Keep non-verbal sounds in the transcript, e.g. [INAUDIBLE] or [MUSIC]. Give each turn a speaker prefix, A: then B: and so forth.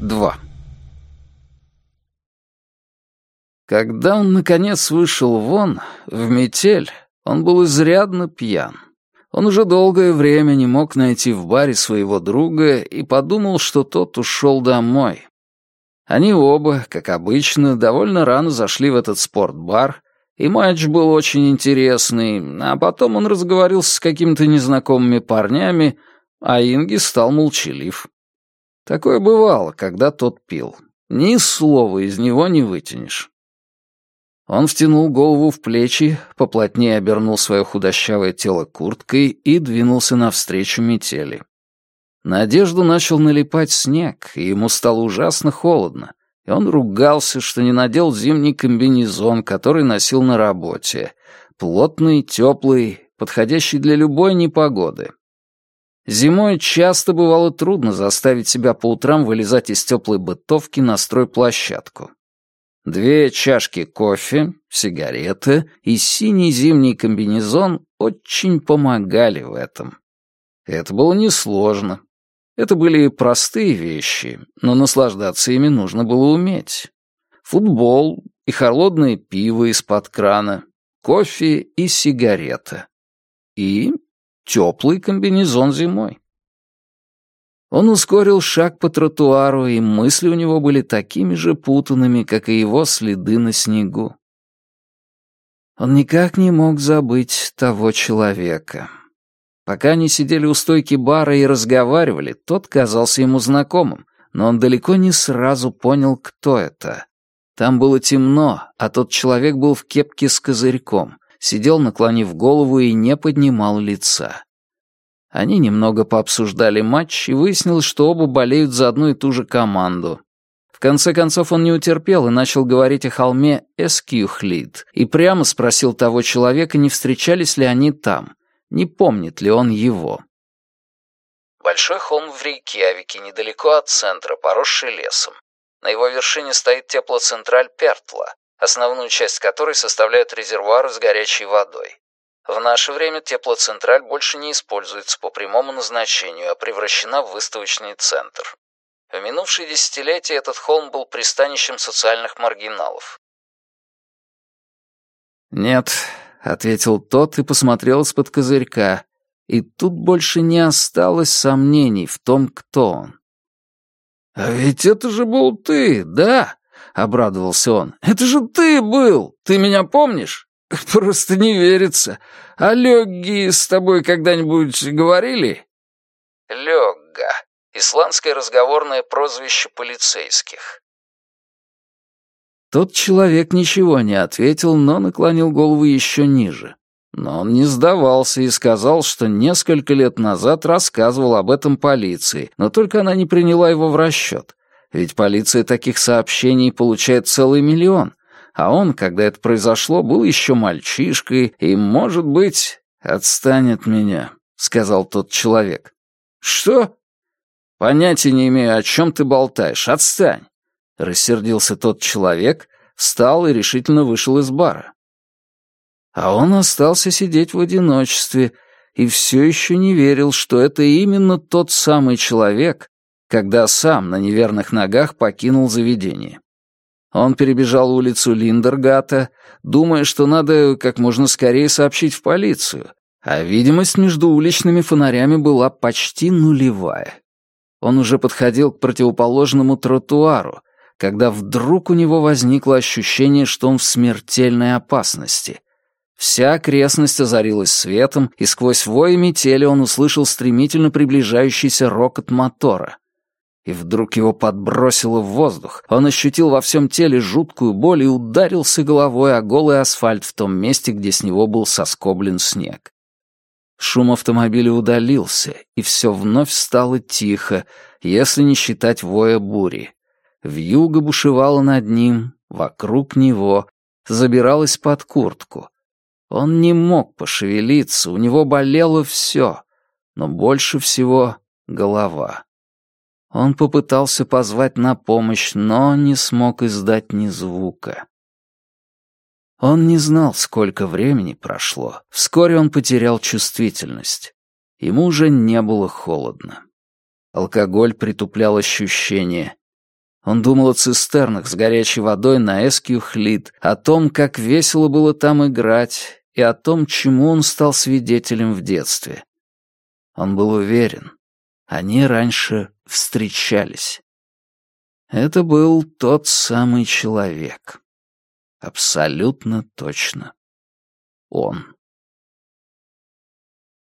A: 2. Когда он, наконец, вышел вон, в метель, он был изрядно пьян. Он уже долгое время не мог найти в баре своего друга и подумал, что тот ушел домой. Они оба, как обычно, довольно рано зашли в этот спортбар, и матч был очень интересный, а потом он разговаривал с какими-то незнакомыми парнями, а Инги стал молчалив. Такое бывало, когда тот пил. Ни слова из него не вытянешь. Он втянул голову в плечи, поплотнее обернул свое худощавое тело курткой и двинулся навстречу метели. На одежду начал налипать снег, и ему стало ужасно холодно, и он ругался, что не надел зимний комбинезон, который носил на работе, плотный, теплый, подходящий для любой непогоды. Зимой часто бывало трудно заставить себя по утрам вылезать из теплой бытовки на стройплощадку. Две чашки кофе, сигарета и синий зимний комбинезон очень помогали в этом. Это было несложно. Это были простые вещи, но наслаждаться ими нужно было уметь. Футбол и холодное пиво из-под крана, кофе и сигарета. И теплый комбинезон зимой. Он ускорил шаг по тротуару, и мысли у него были такими же путанными, как и его следы на снегу. Он никак не мог забыть того человека. Пока они сидели у стойки бара и разговаривали, тот казался ему знакомым, но он далеко не сразу понял, кто это. Там было темно, а тот человек был в кепке с козырьком, сидел, наклонив голову и не поднимал лица. Они немного пообсуждали матч, и выяснилось, что оба болеют за одну и ту же команду. В конце концов он не утерпел и начал говорить о холме Эскьюхлид, и прямо спросил того человека, не встречались ли они там, не помнит ли он его.
B: Большой холм в Рейкьявике, недалеко от центра, поросший лесом. На его вершине стоит теплоцентраль Пертла, основную часть которой составляют резервуары с горячей водой. В наше время теплоцентраль больше не используется по прямому назначению, а превращена в выставочный центр. В минувшие десятилетия этот холм был пристанищем социальных маргиналов.
A: «Нет», — ответил тот и посмотрел из-под козырька, и тут больше не осталось сомнений в том, кто он. «А ведь это же был ты, да?» — обрадовался он. «Это же ты был! Ты меня помнишь?» [LAUGHS] «Просто не верится. А Лёгги с тобой когда-нибудь говорили?»
B: «Лёгга. Исландское разговорное прозвище полицейских».
A: Тот человек ничего не ответил, но наклонил голову еще ниже. Но он не сдавался и сказал, что несколько лет назад рассказывал об этом полиции, но только она не приняла его в расчет. Ведь полиция таких сообщений получает целый миллион, а он, когда это произошло, был еще мальчишкой и, может быть, отстанет меня», — сказал тот человек. «Что?» «Понятия не имею, о чем ты болтаешь. Отстань!» Рассердился тот человек, встал и решительно вышел из бара. А он остался сидеть в одиночестве и все еще не верил, что это именно тот самый человек, когда сам на неверных ногах покинул заведение. Он перебежал улицу Линдергата, думая, что надо как можно скорее сообщить в полицию, а видимость между уличными фонарями была почти нулевая. Он уже подходил к противоположному тротуару, когда вдруг у него возникло ощущение, что он в смертельной опасности. Вся окрестность озарилась светом, и сквозь вой метели он услышал стремительно приближающийся рокот мотора — и вдруг его подбросило в воздух. Он ощутил во всем теле жуткую боль и ударился головой о голый асфальт в том месте, где с него был соскоблен снег. Шум автомобиля удалился, и все вновь стало тихо, если не считать воя бури. Вьюга бушевала над ним, вокруг него, забиралась под куртку. Он не мог пошевелиться, у него болело все, но больше всего голова. Он попытался позвать на помощь, но не смог издать ни звука. Он не знал, сколько времени прошло. Вскоре он потерял чувствительность. Ему уже не было холодно. Алкоголь притуплял ощущения. Он думал о цистернах с горячей водой на Эскью-Хлит, о том, как весело было там играть, и о том, чему он стал свидетелем в детстве. Он был уверен, они раньше встречались. Это был тот самый человек. Абсолютно точно. Он.